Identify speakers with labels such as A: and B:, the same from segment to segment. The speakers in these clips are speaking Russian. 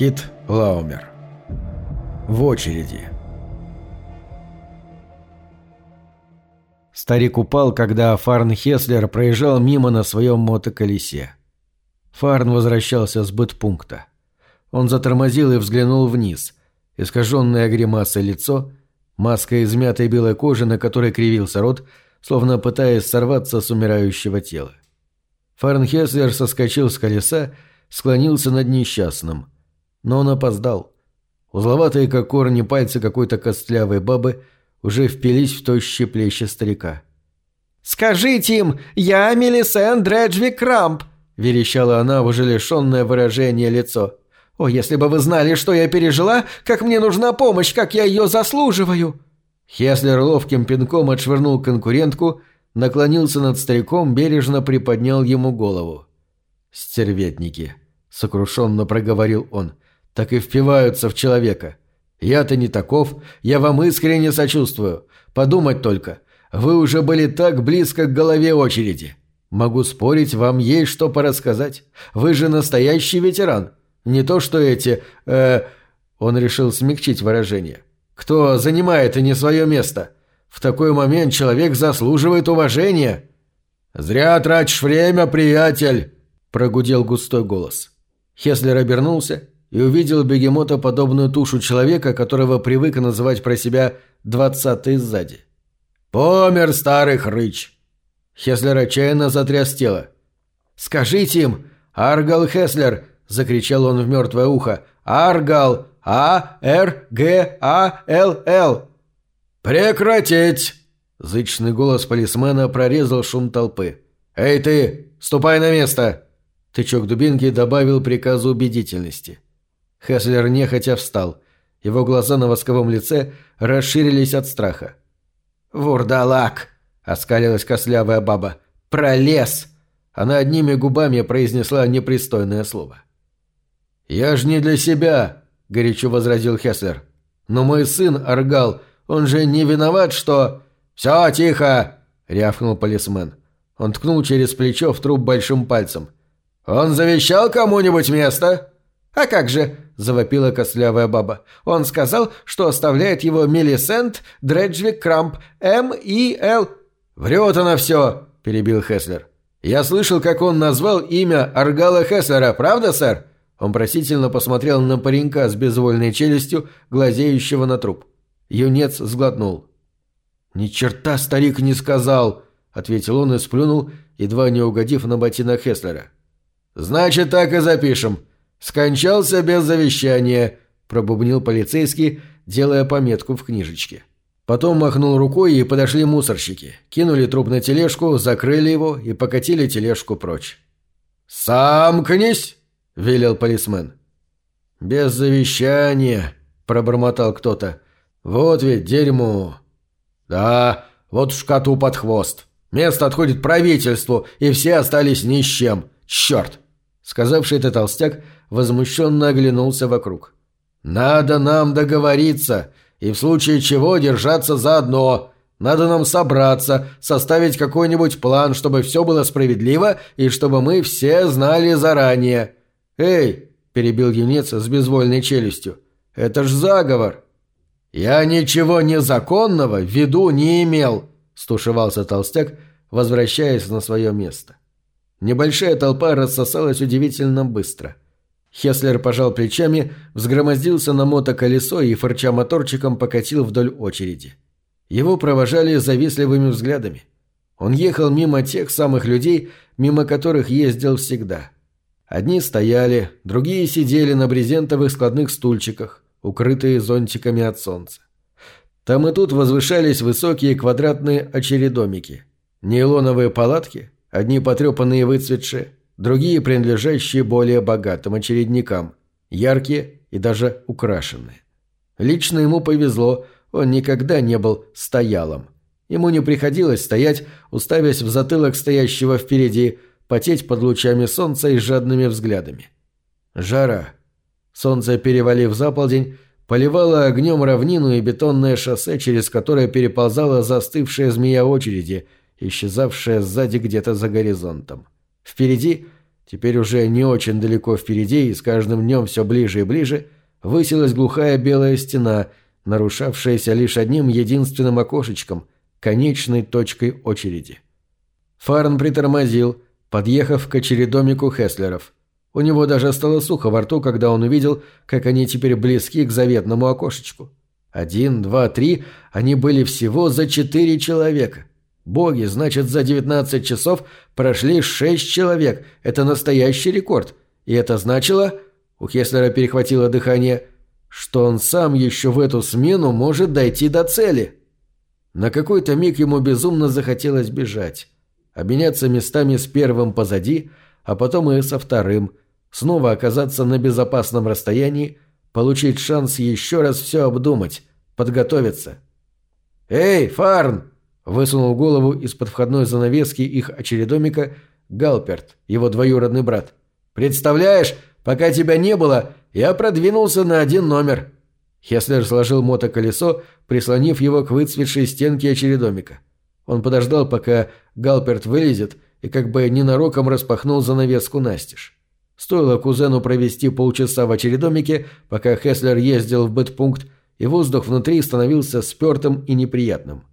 A: Кит Лаумер. В очереди. Старик упал, когда Фарн Хеслер проезжал мимо на своем мотоколесе. Фарн возвращался с бытпункта. Он затормозил и взглянул вниз. Искаженное гримасой лицо, маска из мятой белой кожи, на которой кривился рот, словно пытаясь сорваться с умирающего тела. Фарн Хеслер соскочил с колеса, склонился над несчастным – но он опоздал. Узловатые, как корни, пальцы какой-то костлявой бабы уже впились в тощие плечи старика.
B: «Скажите им, я Мелисен Дреджвик Крамп!» – верещала она в уже лишенное выражение лицо. «О, если бы вы знали, что я пережила, как мне нужна помощь, как я ее заслуживаю!»
A: Хеслер ловким пинком отшвырнул конкурентку, наклонился над стариком, бережно приподнял ему голову. «Стерветники!» — сокрушенно проговорил он так и впиваются в человека. Я-то не таков, я вам искренне сочувствую. Подумать только, вы уже были так близко к голове очереди. Могу спорить, вам есть что порассказать. Вы же настоящий ветеран. Не то что эти... Э, он решил смягчить выражение. Кто занимает и не свое место. В такой момент человек заслуживает уважения. «Зря тратишь время, приятель!» – прогудел густой голос. Хеслер обернулся и увидел бегемота подобную тушу человека, которого привык называть про себя «двадцатый сзади». «Помер старый хрыч!» Хеслер отчаянно затряс тело. «Скажите им! Аргал Хеслер!» – закричал он в мертвое ухо. «Аргал! А-Р-Г-А-Л-Л!» «Прекратить!» – зычный голос полисмена прорезал шум толпы. «Эй ты! Ступай на место!» Тычок дубинки добавил приказу убедительности. – Хеслер нехотя встал. Его глаза на восковом лице расширились от страха.
B: «Вурдалак!» — оскалилась кослявая баба. «Пролез!» Она одними губами произнесла непристойное слово.
A: «Я ж не для себя!» — горячо возразил Хеслер. «Но мой сын Аргал, он же не виноват, что...»
B: «Все, тихо!» — рявкнул полисмен.
A: Он ткнул через плечо в труп большим пальцем.
B: «Он завещал кому-нибудь место?»
A: «А как же?» Завопила костлявая баба. «Он сказал, что оставляет его Мелисент Дреджвик Крамп М-И-Л...»
B: «Врет она все!» – перебил Хеслер. «Я слышал, как он назвал имя Аргала Хеслера, правда, сэр?» Он просительно посмотрел на паренька с безвольной челюстью, глазеющего на труп. Юнец сглотнул.
A: «Ни черта старик не сказал!» – ответил он и сплюнул, едва не угодив на ботинок Хеслера.
B: «Значит, так и запишем», «Скончался без завещания», – пробубнил полицейский, делая пометку в книжечке.
A: Потом махнул рукой и подошли мусорщики. Кинули труп на тележку, закрыли его и покатили тележку прочь.
B: «Самкнись!» – велел полисмен.
A: «Без завещания», – пробормотал кто-то. «Вот ведь дерьмо».
B: «Да, вот в коту под хвост. Место отходит правительству, и все остались ни с чем. Черт!»
A: Сказавший это толстяк возмущенно оглянулся вокруг.
B: «Надо нам договориться, и в случае чего держаться заодно. Надо нам собраться, составить какой-нибудь план, чтобы все было справедливо и чтобы мы все знали заранее».
A: «Эй!» – перебил юнец с безвольной челюстью. «Это ж заговор!»
B: «Я ничего незаконного в виду не имел», – стушевался толстяк, возвращаясь на свое место.
A: Небольшая толпа рассосалась удивительно быстро. Хеслер пожал плечами, взгромоздился на мотоколесо и, фырча моторчиком, покатил вдоль очереди. Его провожали завистливыми взглядами. Он ехал мимо тех самых людей, мимо которых ездил всегда. Одни стояли, другие сидели на брезентовых складных стульчиках, укрытые зонтиками от солнца. Там и тут возвышались высокие квадратные очередомики. Нейлоновые палатки, одни потрепанные и выцветшие, другие принадлежащие более богатым очередникам, яркие и даже украшенные. Лично ему повезло, он никогда не был стоялом. Ему не приходилось стоять, уставясь в затылок стоящего впереди, потеть под лучами солнца и жадными взглядами. Жара. Солнце, перевалив за полдень, поливало огнем равнину и бетонное шоссе, через которое переползала застывшая змея очереди, исчезавшая сзади где-то за горизонтом. Впереди Теперь уже не очень далеко впереди и с каждым днем все ближе и ближе высилась глухая белая стена, нарушавшаяся лишь одним единственным окошечком, конечной точкой очереди. Фарн притормозил, подъехав к очередомику Хеслеров. У него даже стало сухо во рту, когда он увидел, как они теперь близки к заветному окошечку. Один, два, три, они были всего за четыре человека. Боги, значит, за 19 часов прошли 6 человек. Это настоящий рекорд. И это значило... У Хеслера перехватило дыхание, что он сам еще в эту смену может дойти до цели. На какой-то миг ему безумно захотелось бежать. Обменяться местами с первым позади, а потом и со вторым. Снова оказаться на безопасном расстоянии, получить шанс еще раз все обдумать, подготовиться. «Эй, Фарн!» Высунул голову из-под входной занавески их очередомика Галперт, его двоюродный брат. «Представляешь, пока тебя не было, я продвинулся на один номер». Хеслер сложил мотоколесо, прислонив его к выцветшей стенке очередомика. Он подождал, пока Галперт вылезет, и как бы ненароком распахнул занавеску настежь. Стоило кузену провести полчаса в очередомике, пока Хеслер ездил в бытпункт, и воздух внутри становился спертым и неприятным.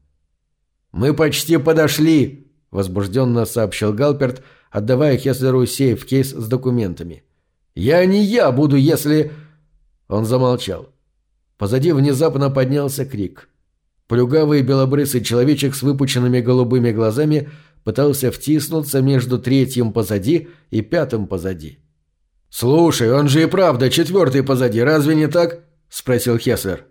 A: «Мы почти подошли!» – возбужденно сообщил Галперт, отдавая Хеслеру сейф-кейс с документами. «Я не я буду, если...» Он замолчал. Позади внезапно поднялся крик. Плюгавый белобрысый человечек с выпученными голубыми глазами пытался втиснуться между третьим позади и пятым позади. «Слушай, он же и правда четвертый позади, разве не так?» – спросил Хеслер.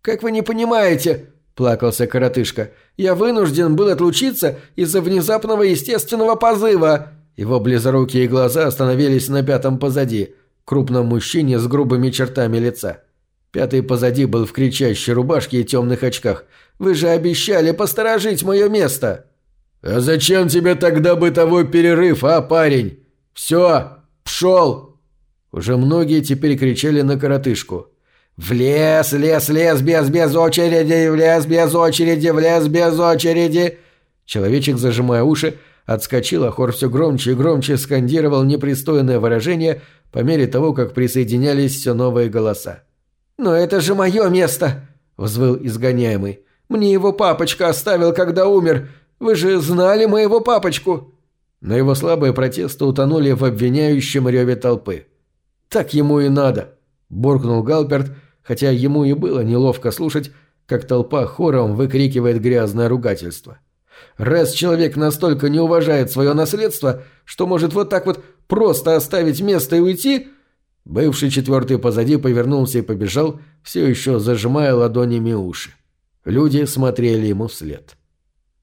A: «Как вы не понимаете?» Плакался коротышка. «Я вынужден был отлучиться из-за внезапного естественного позыва!» Его близорукие глаза остановились на пятом позади, крупном мужчине с грубыми чертами лица. Пятый позади был в кричащей рубашке и темных очках. «Вы же обещали посторожить мое место!» «А зачем тебе тогда бытовой перерыв, а, парень? Все, пшел!» Уже многие теперь кричали на коротышку. «В лес, лес, лес, без, без очереди, в лес, без очереди, в лес, без очереди!» Человечек, зажимая уши, отскочил, а хор все громче и громче скандировал непристойное выражение по мере того, как присоединялись все новые голоса. «Но это же мое место!» — взвыл изгоняемый. «Мне его папочка оставил, когда умер. Вы же знали моего папочку!» Но его слабые протесты утонули в обвиняющем реве толпы. «Так ему и надо!» – буркнул Галперт – хотя ему и было неловко слушать, как толпа хором выкрикивает грязное ругательство. Раз человек настолько не уважает свое наследство, что может вот так вот просто оставить место и уйти... Бывший четвертый позади повернулся и побежал, все еще зажимая ладонями уши. Люди смотрели ему вслед.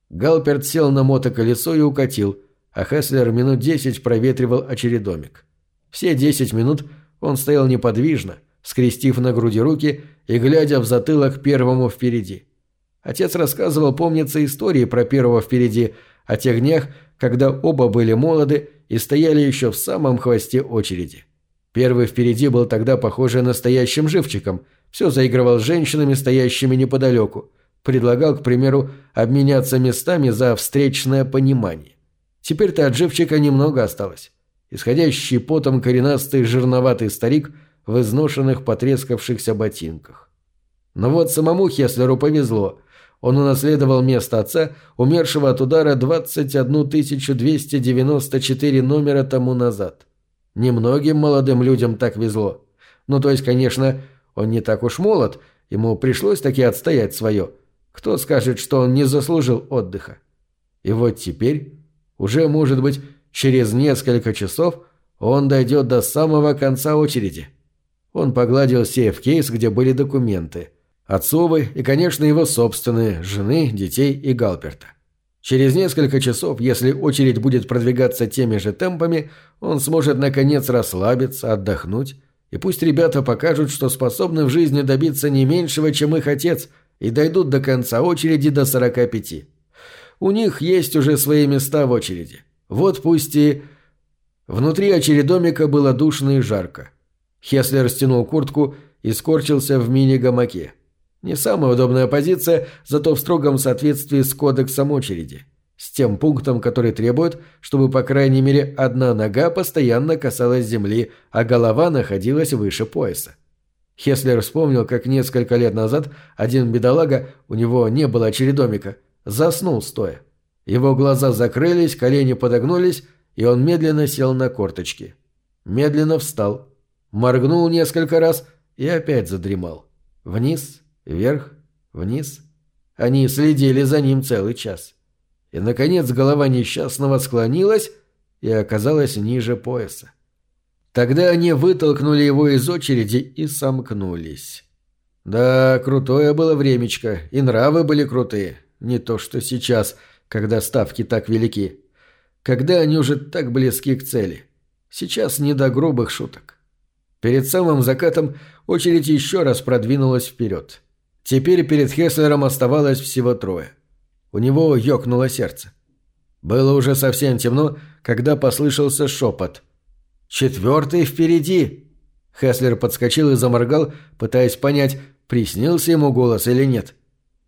A: Галперт сел на мотоколесо и укатил, а Хеслер минут десять проветривал очередомик. Все десять минут он стоял неподвижно, скрестив на груди руки и глядя в затылок первому впереди. Отец рассказывал, помнится, истории про первого впереди, о тех днях, когда оба были молоды и стояли еще в самом хвосте очереди. Первый впереди был тогда похожий настоящим живчиком, все заигрывал с женщинами, стоящими неподалеку, предлагал, к примеру, обменяться местами за встречное понимание. Теперь-то от живчика немного осталось. Исходящий потом коренастый жирноватый старик – в изношенных потрескавшихся ботинках. Но вот самому Хеслеру повезло. Он унаследовал место отца, умершего от удара 21 294 номера тому назад. Немногим молодым людям так везло. Ну, то есть, конечно, он не так уж молод, ему пришлось таки отстоять свое. Кто скажет, что он не заслужил отдыха? И вот теперь, уже, может быть, через несколько часов, он дойдет до самого конца очереди. Он погладил сейф-кейс, где были документы. Отцовы и, конечно, его собственные, жены, детей и Галперта. Через несколько часов, если очередь будет продвигаться теми же темпами, он сможет наконец расслабиться, отдохнуть, и пусть ребята покажут, что способны в жизни добиться не меньшего, чем их отец, и дойдут до конца очереди до 45. У них есть уже свои места в очереди. Вот пусть и... Внутри очередомика было душно и жарко. Хеслер стянул куртку и скорчился в мини-гамаке. Не самая удобная позиция, зато в строгом соответствии с кодексом очереди. с тем пунктом, который требует, чтобы по крайней мере одна нога постоянно касалась земли, а голова находилась выше пояса. Хеслер вспомнил, как несколько лет назад один бедолага, у него не было чередомика, заснул стоя. Его глаза закрылись, колени подогнулись, и он медленно сел на корточки. Медленно встал, моргнул несколько раз и опять задремал. Вниз, вверх, вниз. Они следили за ним целый час. И, наконец, голова несчастного склонилась и оказалась ниже пояса. Тогда они вытолкнули его из очереди и сомкнулись. Да, крутое было времечко, и нравы были крутые. Не то что сейчас, когда ставки так велики. Когда они уже так близки к цели. Сейчас не до грубых шуток. Перед самым закатом очередь еще раз продвинулась вперед. Теперь перед Хеслером оставалось всего трое. У него ёкнуло сердце. Было уже совсем темно, когда послышался шепот. «Четвертый впереди!» Хеслер подскочил и заморгал, пытаясь понять, приснился ему голос или нет.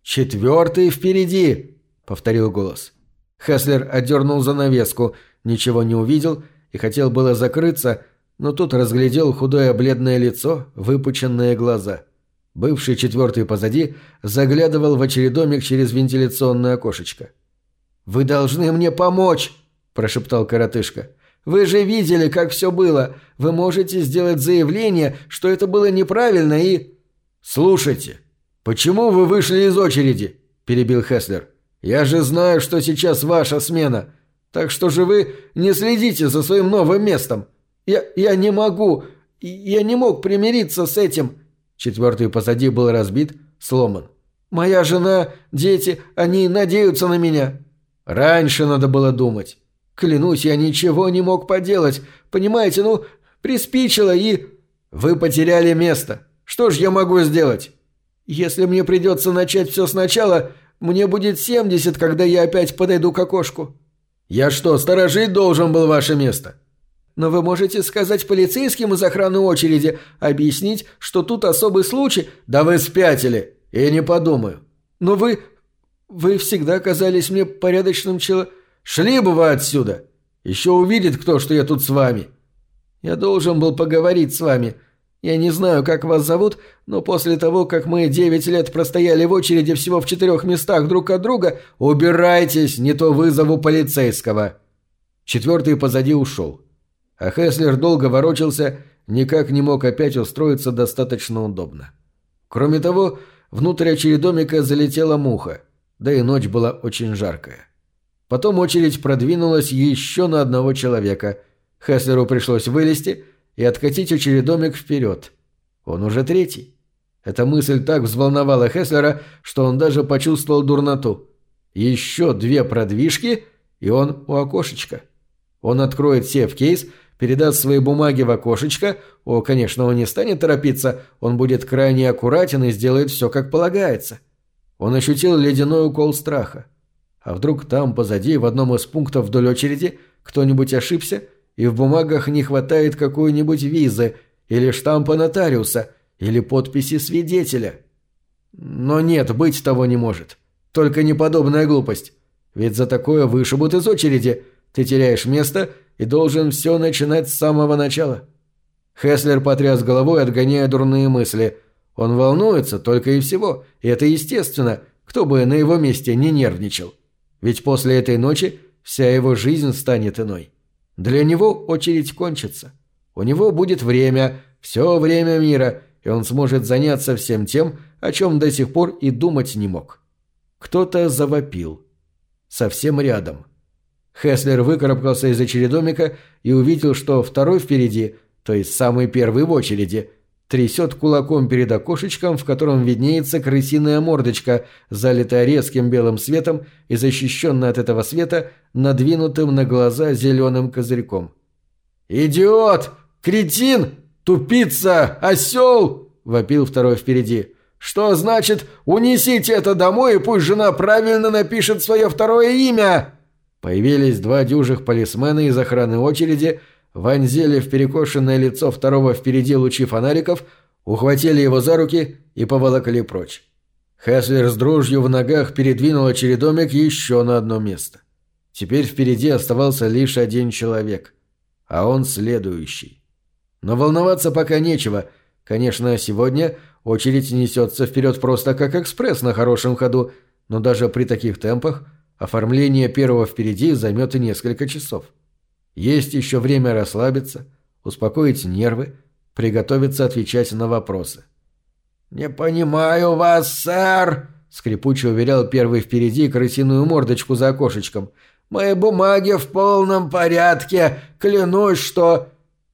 A: «Четвертый впереди!» — повторил голос. Хеслер отдернул занавеску, ничего не увидел и хотел было закрыться, но тут разглядел худое бледное лицо, выпученные глаза. Бывший четвертый позади заглядывал в очередомик через вентиляционное окошечко. «Вы должны мне помочь!» – прошептал коротышка. «Вы же видели, как все было. Вы можете сделать заявление, что это было неправильно и...» «Слушайте, почему вы вышли из очереди?» – перебил Хеслер. «Я же знаю, что сейчас ваша смена. Так что же вы не следите за своим новым местом? Я, я не могу. Я не мог примириться с этим. Четвертый позади был разбит, сломан. «Моя жена, дети, они надеются на меня». «Раньше надо было думать. Клянусь, я ничего не мог поделать. Понимаете, ну, приспичило и...» «Вы потеряли место. Что ж я могу сделать?» «Если мне придется начать все сначала, мне будет семьдесят, когда я опять подойду к окошку». «Я что, сторожить должен был ваше место?» Но вы можете сказать полицейским из охраны очереди, объяснить, что тут особый случай. Да вы спятили. Я не подумаю. Но вы... Вы всегда казались мне порядочным человеком. Шли бы вы отсюда. Еще увидит кто, что я тут с вами. Я должен был поговорить с вами. Я не знаю, как вас зовут, но после того, как мы девять лет простояли в очереди всего в четырех местах друг от друга, убирайтесь, не то вызову полицейского. Четвертый позади ушел. А Хеслер долго ворочался, никак не мог опять устроиться достаточно удобно. Кроме того, внутрь очередомика залетела муха, да и ночь была очень жаркая. Потом очередь продвинулась еще на одного человека. Хеслеру пришлось вылезти и откатить очередомик вперед. Он уже третий. Эта мысль так взволновала Хеслера, что он даже почувствовал дурноту. Еще две продвижки, и он у окошечка. Он откроет сейф-кейс передаст свои бумаги в окошечко, о, конечно, он не станет торопиться, он будет крайне аккуратен и сделает все как полагается. Он ощутил ледяной укол страха. А вдруг там, позади, в одном из пунктов вдоль очереди, кто-нибудь ошибся, и в бумагах не хватает какой-нибудь визы, или штампа нотариуса, или подписи свидетеля. Но нет, быть того не может. Только неподобная глупость. Ведь за такое вышибут из очереди. Ты теряешь место и должен все начинать с самого начала. Хеслер потряс головой, отгоняя дурные мысли. Он волнуется только и всего, и это естественно, кто бы на его месте не нервничал. Ведь после этой ночи вся его жизнь станет иной. Для него очередь кончится. У него будет время, все время мира, и он сможет заняться всем тем, о чем до сих пор и думать не мог. Кто-то завопил. Совсем рядом. Хеслер выкарабкался из очередомика и увидел, что второй впереди, то есть самый первый в очереди, трясет кулаком перед окошечком, в котором виднеется крысиная мордочка, залитая резким белым светом и защищенная от этого света надвинутым на глаза зеленым козырьком. «Идиот! Кретин! Тупица! Осел!» – вопил второй впереди. «Что значит «унесите это домой и пусть жена правильно напишет свое второе имя»?» Появились два дюжих полисмена из охраны очереди, вонзили в перекошенное лицо второго впереди лучи фонариков, ухватили его за руки и поволокли прочь. Хеслер с дрожью в ногах передвинул очередомик еще на одно место. Теперь впереди оставался лишь один человек. А он следующий. Но волноваться пока нечего. Конечно, сегодня очередь несется вперед просто как экспресс на хорошем ходу, но даже при таких темпах оформление первого впереди займет и несколько часов. Есть еще время расслабиться, успокоить нервы, приготовиться отвечать на вопросы.
B: «Не понимаю вас, сэр!» — скрипуче уверял первый впереди крысиную мордочку за окошечком. «Мои бумаги в полном порядке. Клянусь, что...»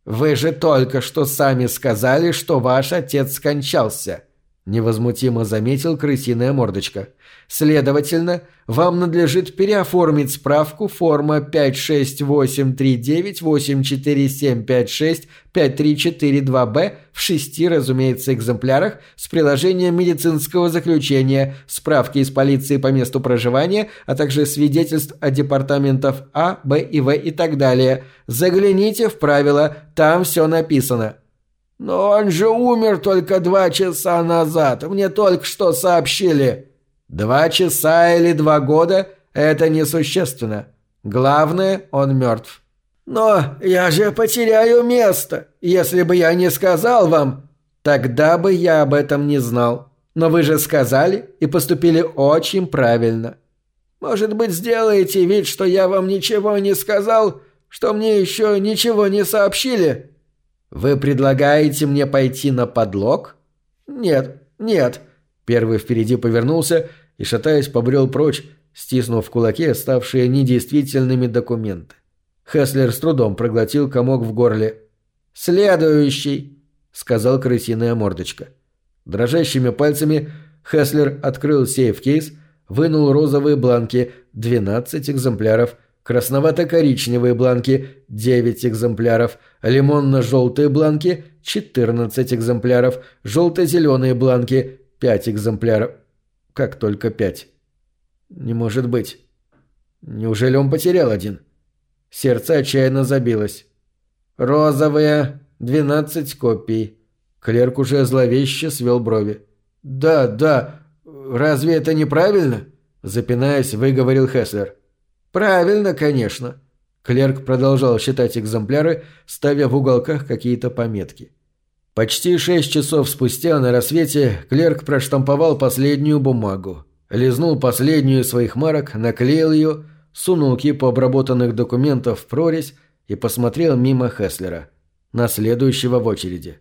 B: «Вы же только что сами сказали, что ваш отец скончался», — невозмутимо заметил крысиная мордочка. Следовательно, вам надлежит переоформить справку форма 568398475653442 в шести, разумеется, экземплярах с приложением медицинского заключения, справки из полиции по месту проживания, а также свидетельств от департаментов А, Б и В и так далее. Загляните в правила, там все написано. «Но он же умер только два часа назад, мне только что сообщили», Два часа или два года – это несущественно. Главное, он мертв. Но я же потеряю место, если бы я не сказал вам. Тогда бы я об этом не знал. Но вы же сказали и поступили очень правильно. Может быть, сделаете вид, что я вам ничего не сказал, что мне еще ничего не сообщили? Вы предлагаете мне пойти на подлог? Нет, нет. Первый впереди повернулся и, шатаясь, побрел прочь, стиснув в кулаке ставшие недействительными документы. Хеслер с трудом проглотил комок в горле. «Следующий!» — сказал крысиная мордочка. Дрожащими пальцами Хеслер открыл сейф-кейс, вынул розовые бланки, 12 экземпляров, красновато-коричневые бланки, 9 экземпляров, лимонно-желтые бланки, 14 экземпляров, желто-зеленые бланки, 5 экземпляров. Как только пять. Не может быть. Неужели он потерял один? Сердце отчаянно забилось. «Розовые. Двенадцать копий». Клерк уже зловеще свел брови. «Да, да. Разве это неправильно?» Запинаясь, выговорил Хеслер. «Правильно, конечно». Клерк продолжал считать экземпляры, ставя в уголках какие-то пометки. Почти шесть часов спустя на рассвете клерк проштамповал последнюю бумагу, лизнул последнюю из своих марок, наклеил ее, сунул кипу обработанных документов в прорезь и посмотрел мимо Хеслера, на следующего в очереди.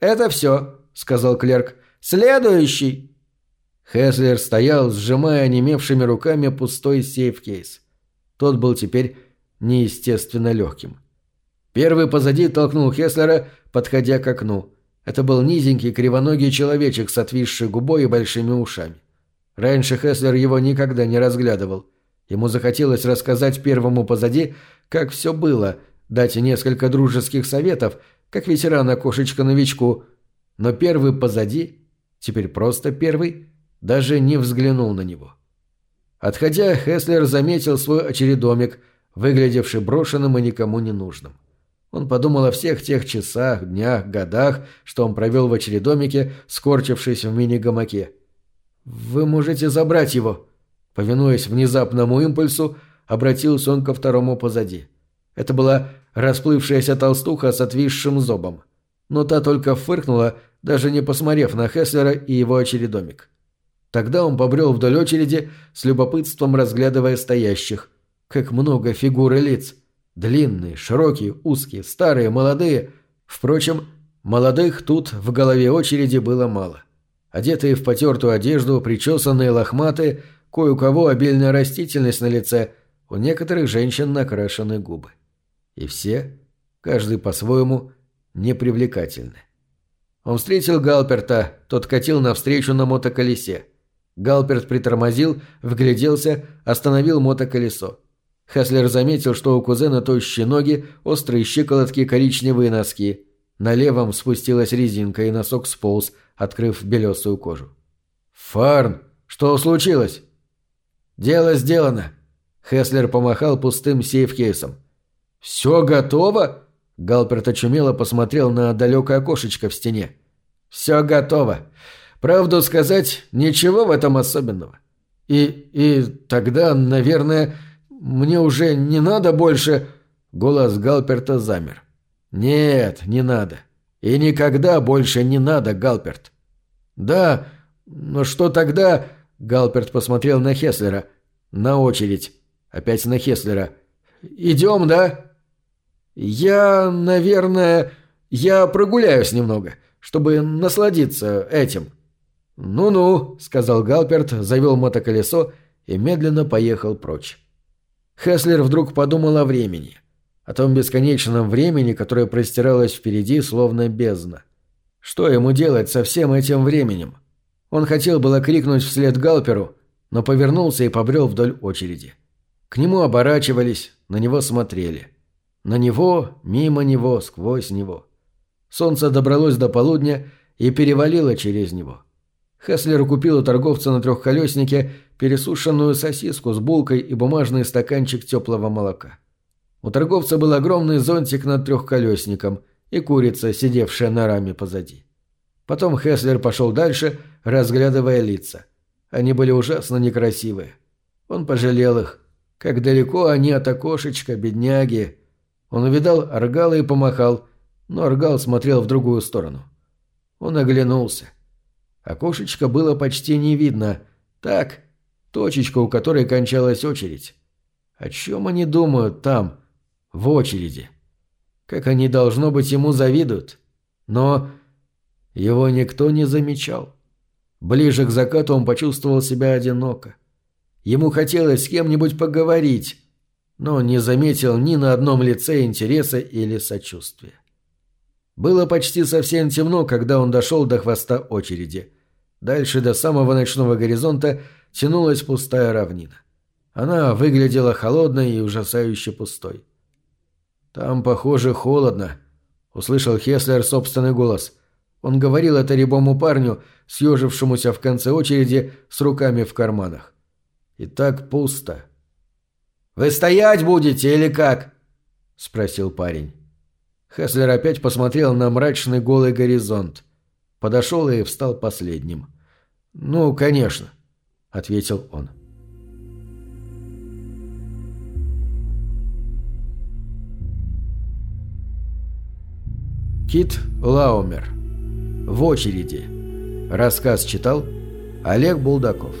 B: «Это все», — сказал клерк. «Следующий!» Хеслер стоял, сжимая онемевшими руками пустой сейф-кейс. Тот был теперь неестественно легким. Первый позади толкнул Хеслера, подходя к окну. Это был низенький кривоногий человечек с отвисшей губой и большими ушами. Раньше Хеслер его никогда не разглядывал. Ему захотелось рассказать первому позади, как все было, дать несколько дружеских советов, как ветерана-кошечка-новичку. Но первый позади, теперь просто первый, даже не взглянул на него. Отходя, Хеслер заметил свой очередомик, выглядевший брошенным и никому не нужным. Он подумал о всех тех часах, днях, годах, что он провел в очередомике, скорчившись в мини-гамаке. «Вы можете забрать его», — повинуясь внезапному импульсу, обратился он ко второму позади. Это была расплывшаяся толстуха с отвисшим зобом. Но та только фыркнула, даже не посмотрев на Хеслера и его очередомик. Тогда он побрел вдоль очереди, с любопытством разглядывая стоящих. Как много фигур и лиц. Длинные, широкие, узкие, старые, молодые. Впрочем, молодых тут в голове очереди было мало. Одетые в потертую одежду, причесанные лохматые, кое у кого обильная растительность на лице, у некоторых женщин накрашены губы. И все, каждый по-своему, непривлекательны. Он встретил Галперта, тот катил навстречу на мотоколесе. Галперт притормозил, вгляделся, остановил мотоколесо. Хаслер заметил, что у кузена тощие ноги, острые щиколотки, коричневые носки. На левом спустилась резинка, и носок сполз, открыв белесую кожу. «Фарн, что случилось?» «Дело сделано». Хеслер помахал пустым сейф-кейсом. «Все готово?» Галперт очумело посмотрел на далекое окошечко в стене. «Все готово. Правду сказать, ничего в этом особенного. И... и тогда, наверное,
A: мне уже не надо больше...» Голос Галперта замер. «Нет, не надо. И никогда больше не надо, Галперт». «Да, но что тогда...» Галперт посмотрел на Хеслера. «На очередь. Опять на Хеслера. Идем, да?» «Я, наверное, я прогуляюсь немного, чтобы насладиться этим». «Ну-ну», — сказал Галперт, завел мотоколесо и медленно поехал прочь. Хеслер вдруг подумал о времени. О том бесконечном времени, которое простиралось впереди, словно бездна. Что ему делать со всем этим временем? Он хотел было крикнуть вслед Галперу, но повернулся и побрел вдоль очереди. К нему оборачивались, на него смотрели. На него, мимо него, сквозь него. Солнце добралось до полудня и перевалило через него. Хеслер купил у торговца на трехколеснике пересушенную сосиску с булкой и бумажный стаканчик теплого молока. У торговца был огромный зонтик над трехколесником и курица, сидевшая на раме позади. Потом Хеслер пошел дальше, разглядывая лица. Они были ужасно некрасивые. Он пожалел их. Как далеко они от окошечка, бедняги. Он увидал Аргала и помахал, но Аргал смотрел в другую сторону. Он оглянулся. Окошечко было почти не видно. Так, точечка, у которой кончалась очередь. О чем они думают там, в очереди? Как они, должно быть, ему завидуют. Но его никто не замечал. Ближе к закату он почувствовал себя одиноко. Ему хотелось с кем-нибудь поговорить, но не заметил ни на одном лице интереса или сочувствия. Было почти совсем темно, когда он дошел до хвоста очереди. Дальше до самого ночного горизонта тянулась пустая равнина. Она выглядела холодной и ужасающе пустой. «Там, похоже, холодно», — услышал Хеслер собственный голос. Он говорил это рябому парню, съежившемуся в конце очереди с руками в карманах. «И так пусто». «Вы стоять будете или как?» — спросил парень. Хеслер опять посмотрел на мрачный голый горизонт. Подошел и встал последним. «Ну, конечно», — ответил он. Кит Лаумер. В очереди. Рассказ читал Олег Булдаков.